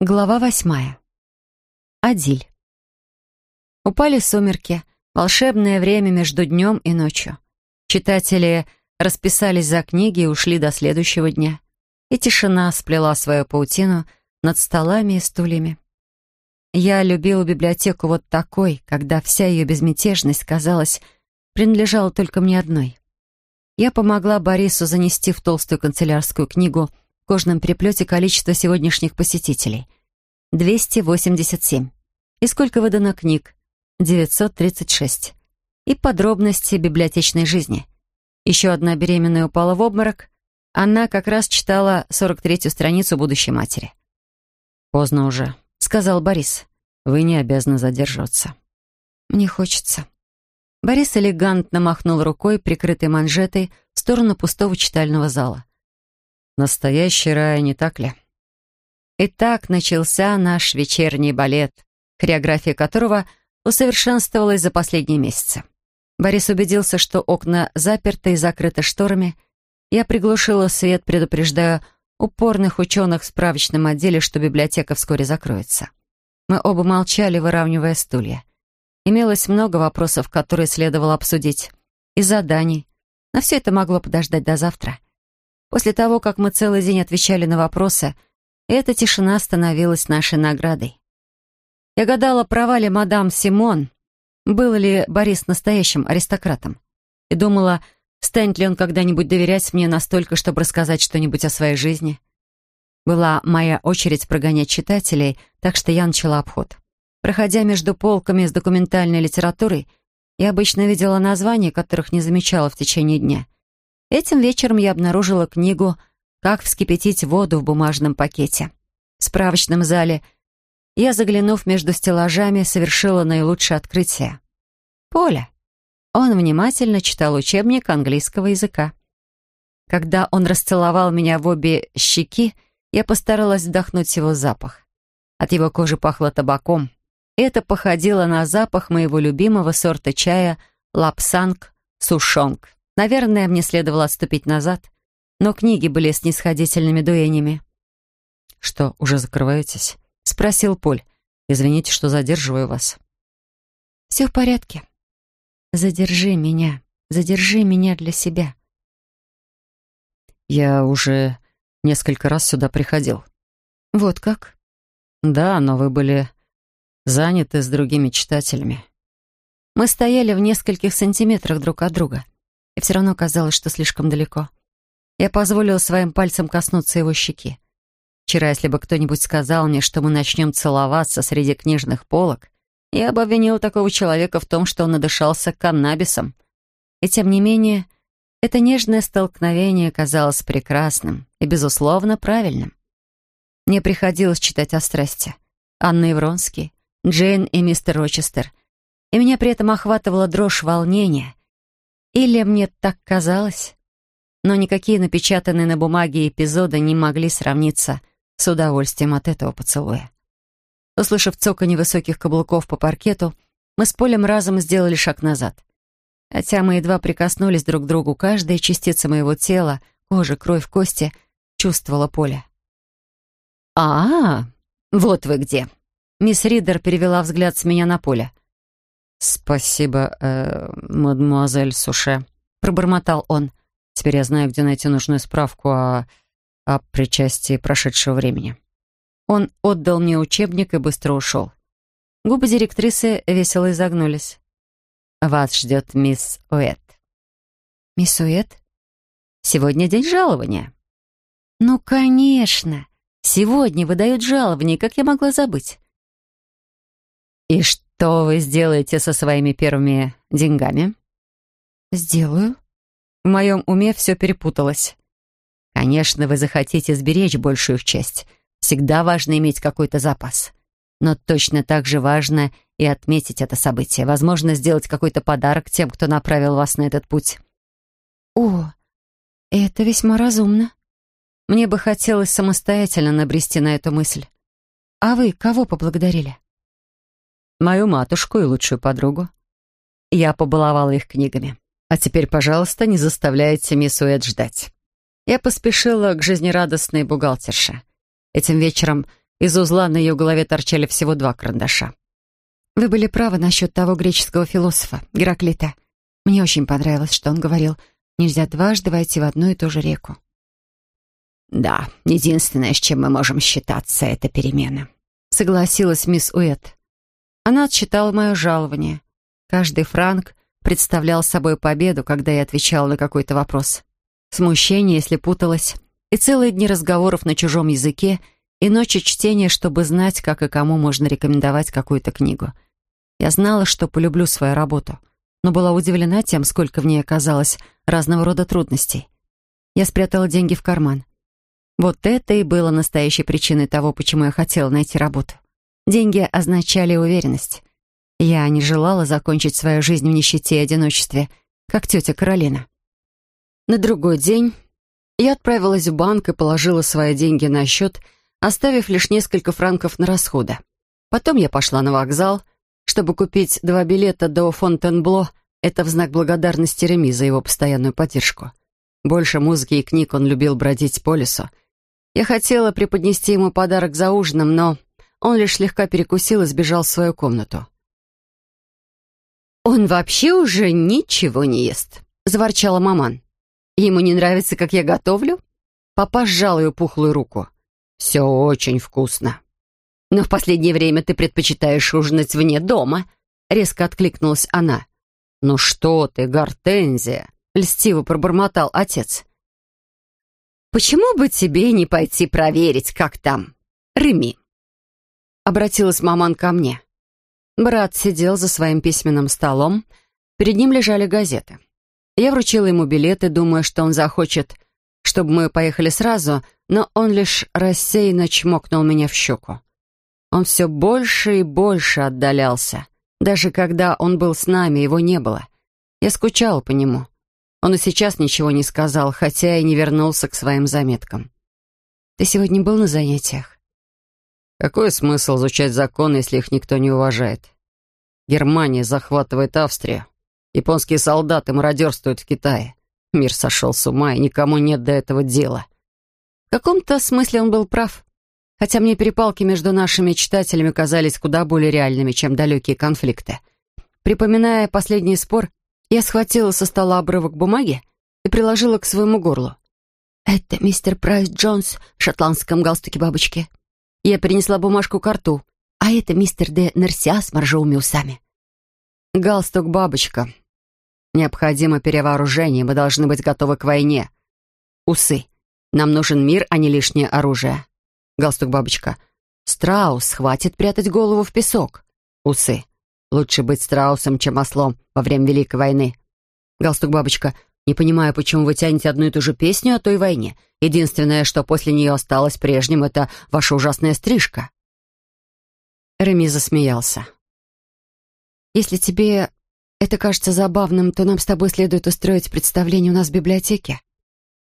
Глава восьмая. Адиль. Упали сумерки, волшебное время между днем и ночью. Читатели расписались за книги и ушли до следующего дня. И тишина сплела свою паутину над столами и стульями. Я любила библиотеку вот такой, когда вся ее безмятежность, казалось, принадлежала только мне одной. Я помогла Борису занести в толстую канцелярскую книгу в кожном переплете количество сегодняшних посетителей. 287. И сколько выдано книг? 936. И подробности библиотечной жизни. Еще одна беременная упала в обморок. Она как раз читала 43-ю страницу будущей матери. «Поздно уже», — сказал Борис. «Вы не обязаны задерживаться». «Мне хочется». Борис элегантно махнул рукой, прикрытой манжетой, в сторону пустого читального зала. Настоящий рай, не так ли? Итак, начался наш вечерний балет, хореография которого усовершенствовалась за последние месяцы. Борис убедился, что окна заперты и закрыты шторами. Я приглушила свет, предупреждая упорных ученых в справочном отделе, что библиотека вскоре закроется. Мы оба молчали, выравнивая стулья. Имелось много вопросов, которые следовало обсудить, и заданий. Но все это могло подождать до завтра. После того, как мы целый день отвечали на вопросы, эта тишина становилась нашей наградой. Я гадала, права ли мадам Симон, был ли Борис настоящим аристократом, и думала, станет ли он когда-нибудь доверять мне настолько, чтобы рассказать что-нибудь о своей жизни. Была моя очередь прогонять читателей, так что я начала обход. Проходя между полками с документальной литературой, я обычно видела названия, которых не замечала в течение дня — Этим вечером я обнаружила книгу «Как вскипятить воду в бумажном пакете». В справочном зале я, заглянув между стеллажами, совершила наилучшее открытие. Поля. Он внимательно читал учебник английского языка. Когда он расцеловал меня в обе щеки, я постаралась вдохнуть его запах. От его кожи пахло табаком. Это походило на запах моего любимого сорта чая лапсанг сушонг. Наверное, мне следовало отступить назад, но книги были снисходительными дуэнями. «Что, уже закрываетесь?» — спросил Поль. «Извините, что задерживаю вас». «Все в порядке. Задержи меня. Задержи меня для себя». «Я уже несколько раз сюда приходил». «Вот как?» «Да, но вы были заняты с другими читателями». Мы стояли в нескольких сантиметрах друг от друга и все равно казалось, что слишком далеко. Я позволила своим пальцам коснуться его щеки. Вчера, если бы кто-нибудь сказал мне, что мы начнем целоваться среди книжных полок, я бы обвинила такого человека в том, что он надышался каннабисом. И тем не менее, это нежное столкновение казалось прекрасным и, безусловно, правильным. Мне приходилось читать о страсти. Анна Ивронский, Джейн и мистер Рочестер. И меня при этом охватывала дрожь волнения, или мне так казалось? Но никакие напечатанные на бумаге эпизоды не могли сравниться с удовольствием от этого поцелуя. Услышав цоканье высоких каблуков по паркету, мы с Полем разом сделали шаг назад. Хотя мы едва прикоснулись друг к другу, каждая частица моего тела, кожа, кровь, кости чувствовала Поля. «А, -а вот вы где!» Мисс Ридер перевела взгляд с меня на Поля. «Спасибо, э, мадемуазель Суше», — пробормотал он. «Теперь я знаю, где найти нужную справку о, о причастии прошедшего времени». Он отдал мне учебник и быстро ушел. Губы директрисы весело изогнулись. «Вас ждет мисс Уэт». «Мисс Уэт?» «Сегодня день жалования». «Ну, конечно! Сегодня выдают жалование, как я могла забыть?» «И что?» «Что вы сделаете со своими первыми деньгами?» «Сделаю». В моем уме все перепуталось. «Конечно, вы захотите сберечь большую их часть. Всегда важно иметь какой-то запас. Но точно так же важно и отметить это событие. Возможно, сделать какой-то подарок тем, кто направил вас на этот путь». «О, это весьма разумно. Мне бы хотелось самостоятельно набрести на эту мысль. А вы кого поблагодарили?» Мою матушку и лучшую подругу. Я побаловала их книгами. А теперь, пожалуйста, не заставляйте мисс Уэд ждать. Я поспешила к жизнерадостной бухгалтерше. Этим вечером Из узла на ее голове торчали всего два карандаша. «Вы были правы насчет того греческого философа, Гераклита. Мне очень понравилось, что он говорил, нельзя дважды войти в одну и ту же реку». «Да, единственное, с чем мы можем считаться, это перемена», — согласилась мисс Уэт. Она отсчитала мое жалование. Каждый франк представлял собой победу, когда я отвечала на какой-то вопрос. Смущение, если путалась, и целые дни разговоров на чужом языке, и ночи чтения, чтобы знать, как и кому можно рекомендовать какую-то книгу. Я знала, что полюблю свою работу, но была удивлена тем, сколько в ней оказалось разного рода трудностей. Я спрятала деньги в карман. Вот это и было настоящей причиной того, почему я хотела найти работу. Деньги означали уверенность. Я не желала закончить свою жизнь в нищете и одиночестве, как тетя Каролина. На другой день я отправилась в банк и положила свои деньги на счет, оставив лишь несколько франков на расходы. Потом я пошла на вокзал, чтобы купить два билета до Фонтенбло. Это в знак благодарности Реми за его постоянную поддержку. Больше музыки и книг он любил бродить по лесу. Я хотела преподнести ему подарок за ужином, но он лишь слегка перекусил и сбежал в свою комнату. «Он вообще уже ничего не ест», — заворчала маман. «Ему не нравится, как я готовлю?» Папа сжал ее пухлую руку. «Все очень вкусно». «Но в последнее время ты предпочитаешь ужинать вне дома», — резко откликнулась она. «Ну что ты, Гортензия!» — льстиво пробормотал отец. «Почему бы тебе не пойти проверить, как там Реми?» Обратилась маман ко мне. Брат сидел за своим письменным столом. Перед ним лежали газеты. Я вручила ему билеты, думая, что он захочет, чтобы мы поехали сразу, но он лишь рассеянно чмокнул меня в щеку. Он все больше и больше отдалялся. Даже когда он был с нами, его не было. Я скучала по нему. Он и сейчас ничего не сказал, хотя и не вернулся к своим заметкам. «Ты сегодня был на занятиях?» Какой смысл изучать законы, если их никто не уважает? Германия захватывает Австрию. Японские солдаты мародерствуют в Китае. Мир сошел с ума, и никому нет до этого дела. В каком-то смысле он был прав. Хотя мне перепалки между нашими читателями казались куда более реальными, чем далекие конфликты. Припоминая последний спор, я схватила со стола обрывок бумаги и приложила к своему горлу. «Это мистер Прайс Джонс в шотландском галстуке бабочки», я принесла бумажку к рту. А это мистер де Нерсиа с моржовыми усами. Галстук-бабочка. Необходимо перевооружение, мы должны быть готовы к войне. Усы. Нам нужен мир, а не лишнее оружие. Галстук-бабочка. Страус, хватит прятать голову в песок. Усы. Лучше быть страусом, чем ослом во время Великой войны. Галстук-бабочка. Не понимаю, почему вы тянете одну и ту же песню о той войне. Единственное, что после нее осталось прежним, это ваша ужасная стрижка». Реми засмеялся. «Если тебе это кажется забавным, то нам с тобой следует устроить представление у нас в библиотеке».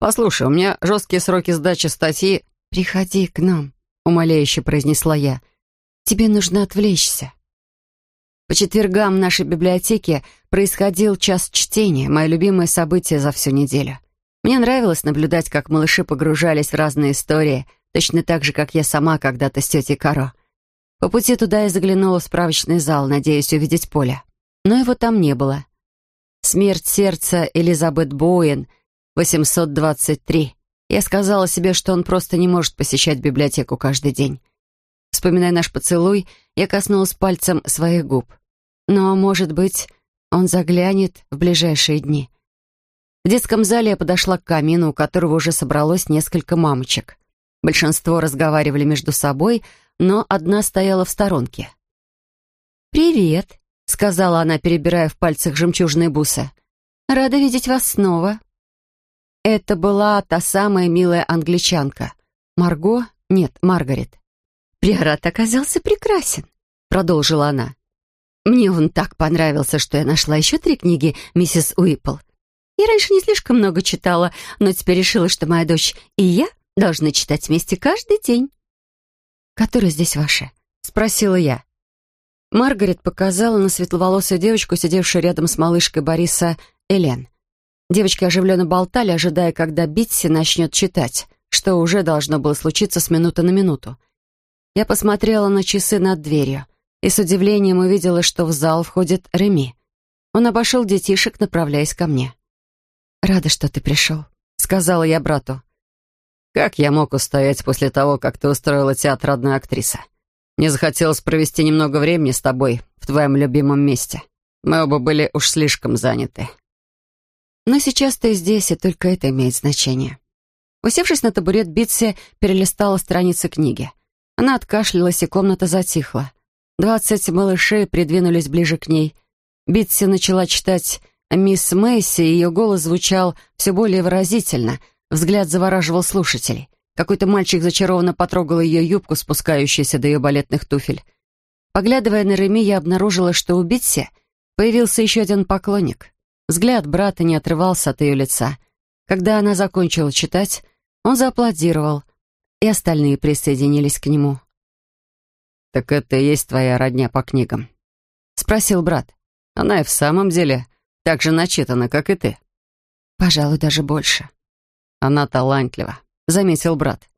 «Послушай, у меня жесткие сроки сдачи статьи...» «Приходи к нам», — умоляюще произнесла я. «Тебе нужно отвлечься». По четвергам в нашей библиотеке происходил час чтения, мое любимое событие за всю неделю. Мне нравилось наблюдать, как малыши погружались в разные истории, точно так же, как я сама когда-то с тетей Каро. По пути туда я заглянула в справочный зал, надеясь увидеть Поля. Но его там не было. «Смерть сердца» Элизабет Боуэн, 823. Я сказала себе, что он просто не может посещать библиотеку каждый день. Вспоминая наш поцелуй, я коснулась пальцем своих губ. Но, может быть, он заглянет в ближайшие дни. В детском зале я подошла к камину, у которого уже собралось несколько мамочек. Большинство разговаривали между собой, но одна стояла в сторонке. «Привет», — сказала она, перебирая в пальцах жемчужные бусы. «Рада видеть вас снова». Это была та самая милая англичанка. Марго? Нет, Маргарет. «Приорат оказался прекрасен», — продолжила она. «Мне он так понравился, что я нашла еще три книги миссис Уиппл. Я раньше не слишком много читала, но теперь решила, что моя дочь и я должны читать вместе каждый день». «Которая здесь ваша?» — спросила я. Маргарет показала на светловолосую девочку, сидевшую рядом с малышкой Бориса Элен. Девочки оживленно болтали, ожидая, когда Битси начнет читать, что уже должно было случиться с минуты на минуту. Я посмотрела на часы над дверью и с удивлением увидела, что в зал входит Реми. Он обошел детишек, направляясь ко мне. «Рада, что ты пришел», — сказала я брату. «Как я мог устоять после того, как ты устроила театр одной актрисы? Мне захотелось провести немного времени с тобой в твоем любимом месте. Мы оба были уж слишком заняты». «Но сейчас ты здесь, и только это имеет значение». Усевшись на табурет, Битси перелистала страницы книги. Она откашлялась, и комната затихла. Двадцать малышей придвинулись ближе к ней. Битси начала читать «Мисс Мэйси», и ее голос звучал все более выразительно. Взгляд завораживал слушателей. Какой-то мальчик зачарованно потрогал ее юбку, спускающуюся до ее балетных туфель. Поглядывая на Реми, я обнаружила, что у Битси появился еще один поклонник. Взгляд брата не отрывался от ее лица. Когда она закончила читать, он зааплодировал, и остальные присоединились к нему. «Так это и есть твоя родня по книгам?» — спросил брат. «Она и в самом деле так же начитана, как и ты». «Пожалуй, даже больше». «Она талантлива», — заметил брат.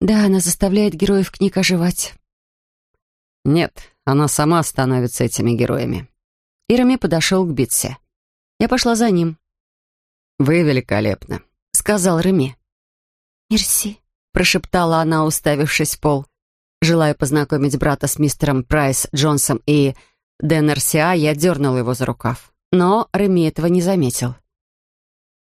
«Да, она заставляет героев книг оживать». «Нет, она сама становится этими героями». Ирами подошел к Битсе. Я пошла за ним. «Вы великолепны», — сказал Реми. «Мерси», — прошептала она, уставившись в пол. Желая познакомить брата с мистером Прайс Джонсом и Деннерсиа, я дернула его за рукав. Но Реми этого не заметил.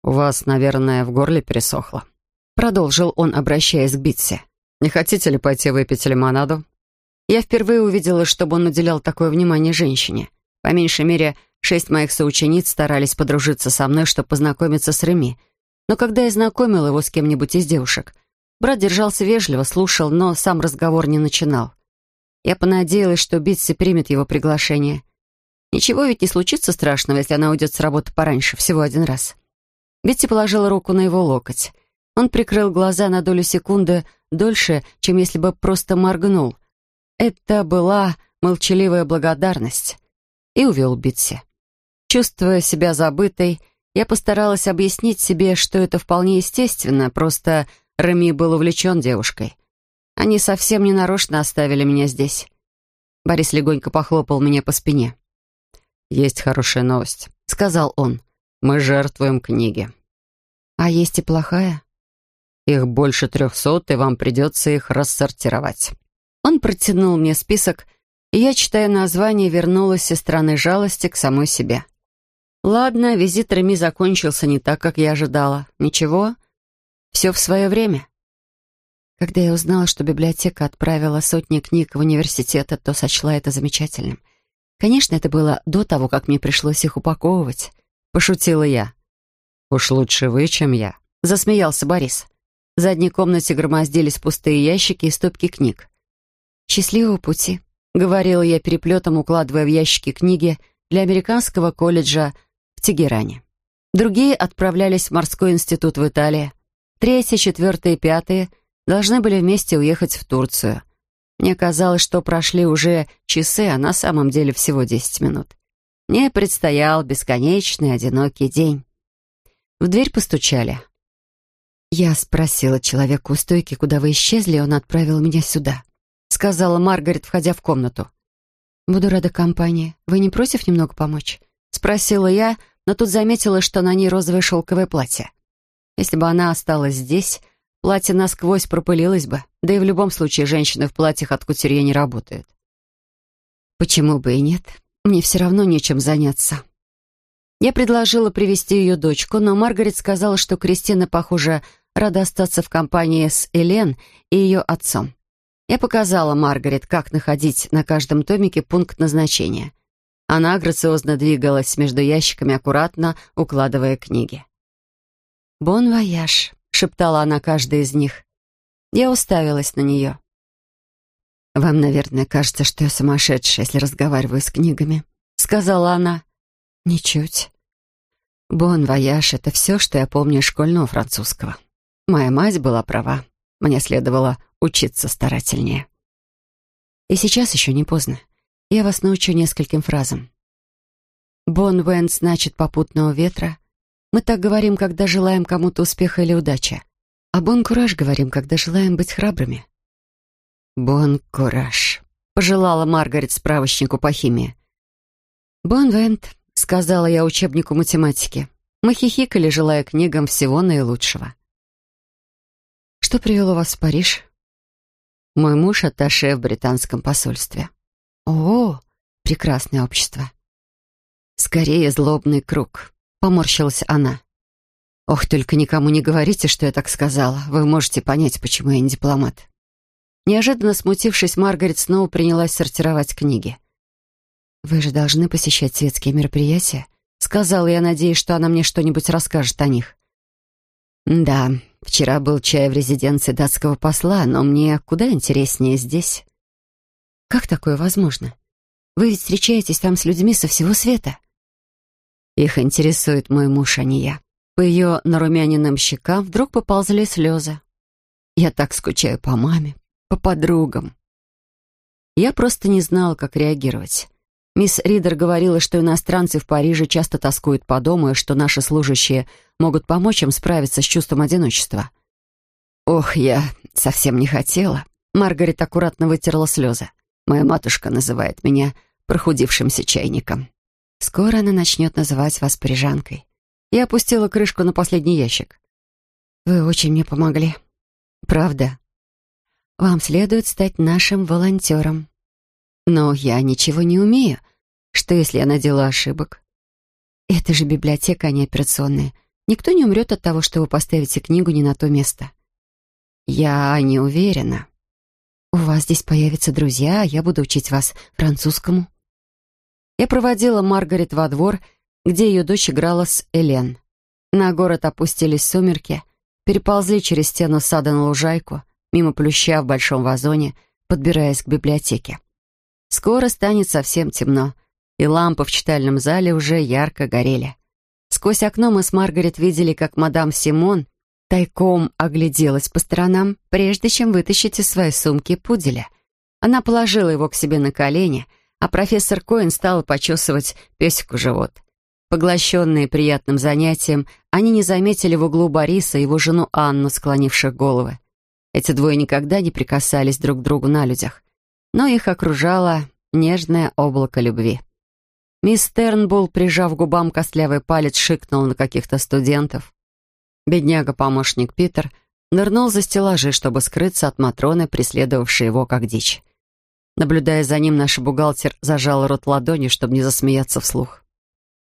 «У вас, наверное, в горле пересохло», — продолжил он, обращаясь к Битсе. «Не хотите ли пойти выпить лимонаду?» Я впервые увидела, чтобы он уделял такое внимание женщине. По меньшей мере, шесть моих соучениц старались подружиться со мной, чтобы познакомиться с Реми, но когда я знакомил его с кем-нибудь из девушек, брат держался вежливо, слушал, но сам разговор не начинал. Я понадеялась, что Битси примет его приглашение. Ничего ведь не случится страшного, если она уйдет с работы пораньше, всего один раз. Битси положила руку на его локоть. Он прикрыл глаза на долю секунды дольше, чем если бы просто моргнул. Это была молчаливая благодарность. И увел Битси. Чувствуя себя забытой, я постаралась объяснить себе, что это вполне естественно, просто Реми был увлечен девушкой. Они совсем не нарочно оставили меня здесь. Борис легонько похлопал меня по спине. «Есть хорошая новость», — сказал он. «Мы жертвуем книги». «А есть и плохая?» «Их больше трехсот, и вам придется их рассортировать». Он протянул мне список, и я, читая название, вернулась из страны жалости к самой себе. Ладно, визит Реми закончился не так, как я ожидала. Ничего, все в свое время. Когда я узнала, что библиотека отправила сотни книг в университет, то сочла это замечательным. Конечно, это было до того, как мне пришлось их упаковывать. Пошутила я. «Уж лучше вы, чем я», — засмеялся Борис. В задней комнате громоздились пустые ящики и стопки книг. «Счастливого пути», — говорила я переплетом, укладывая в ящики книги для американского колледжа в Тегеране. Другие отправлялись в морской институт в Италии. Третьи, четвертые и пятые должны были вместе уехать в Турцию. Мне казалось, что прошли уже часы, а на самом деле всего десять минут. Мне предстоял бесконечный одинокий день. В дверь постучали. «Я спросила человека у стойки, куда вы исчезли, он отправил меня сюда», — сказала Маргарет, входя в комнату. «Буду рада компании. Вы не против немного помочь?» — спросила я, но тут заметила, что на ней розовое шелковое платье. Если бы она осталась здесь, платье насквозь пропылилось бы, да и в любом случае женщины в платьях от кутюрье не работают. Почему бы и нет? Мне все равно нечем заняться. Я предложила привести ее дочку, но Маргарет сказала, что Кристина, похоже, рада остаться в компании с Элен и ее отцом. Я показала Маргарет, как находить на каждом томике пункт назначения. Она грациозно двигалась между ящиками, аккуратно укладывая книги. «Bon voyage», — шептала она каждой из них. Я уставилась на нее. «Вам, наверное, кажется, что я сумасшедшая, если разговариваю с книгами», — сказала она. «Ничуть. Bon voyage — это все, что я помню школьного французского. Моя мать была права. Мне следовало учиться старательнее. И сейчас еще не поздно. Я вас научу нескольким фразам. «Бон вент» значит «попутного ветра». Мы так говорим, когда желаем кому-то успеха или удачи. А «бон кураж» говорим, когда желаем быть храбрыми. «Бон кураж», — пожелала Маргарет справочнику по химии. «Бон вент», — сказала я учебнику математики. Мы хихикали, желая книгам всего наилучшего. «Что привело вас в Париж?» «Мой муж — атташе в британском посольстве». «О, прекрасное общество». «Скорее злобный круг», — поморщилась она. «Ох, только никому не говорите, что я так сказала. Вы можете понять, почему я не дипломат». Неожиданно смутившись, Маргарет снова принялась сортировать книги. «Вы же должны посещать светские мероприятия», — сказала я, надеясь, что она мне что-нибудь расскажет о них. «Да, вчера был чай в резиденции датского посла, но мне куда интереснее здесь». «Как такое возможно? Вы ведь встречаетесь там с людьми со всего света». «Их интересует мой муж, а не я». По ее нарумяненным щекам вдруг поползли слезы. «Я так скучаю по маме, по подругам». Я просто не знала, как реагировать. Мисс Ридер говорила, что иностранцы в Париже часто тоскуют по дому и что наши служащие могут помочь им справиться с чувством одиночества. «Ох, я совсем не хотела». Маргарет аккуратно вытерла слезы. «Моя матушка называет меня прохудившимся чайником. Скоро она начнет называть вас парижанкой. Я опустила крышку на последний ящик. «Вы очень мне помогли. Правда. Вам следует стать нашим волонтером. Но я ничего не умею. Что, если я наделаю ошибок? Это же библиотека, а не операционная. Никто не умрет от того, что вы поставите книгу не на то место. Я не уверена. У вас здесь появятся друзья, а я буду учить вас французскому. Я проводила Маргарет во двор где ее дочь играла с Элен. На город опустились сумерки, переползли через стену сада на лужайку, мимо плюща в большом вазоне, подбираясь к библиотеке. Скоро станет совсем темно, и лампы в читальном зале уже ярко горели. Сквозь окно мы с Маргарет видели, как мадам Симон тайком огляделась по сторонам, прежде чем вытащить из своей сумки пуделя. Она положила его к себе на колени, а профессор Коэн стал почесывать песику живот. Поглощенные приятным занятием, они не заметили в углу Бориса и его жену Анну, склонивших головы. Эти двое никогда не прикасались друг к другу на людях, но их окружало нежное облако любви. Мисс Тернбулл, прижав губам костлявый палец, шикнул на каких-то студентов. Бедняга-помощник Питер нырнул за стеллажи, чтобы скрыться от Матроны, преследовавшей его как дичь. Наблюдая за ним, наш бухгалтер зажал рот ладонью, чтобы не засмеяться вслух.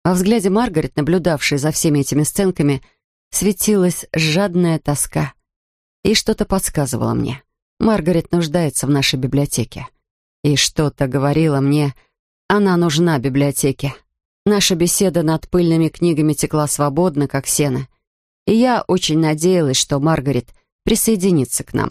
Во взгляде Маргарет, наблюдавшей за всеми этими сценками, светилась жадная тоска. И что-то подсказывало мне. Маргарет нуждается в нашей библиотеке. И что-то говорило мне, она нужна библиотеке. Наша беседа над пыльными книгами текла свободно, как сено. И я очень надеялась, что Маргарет присоединится к нам.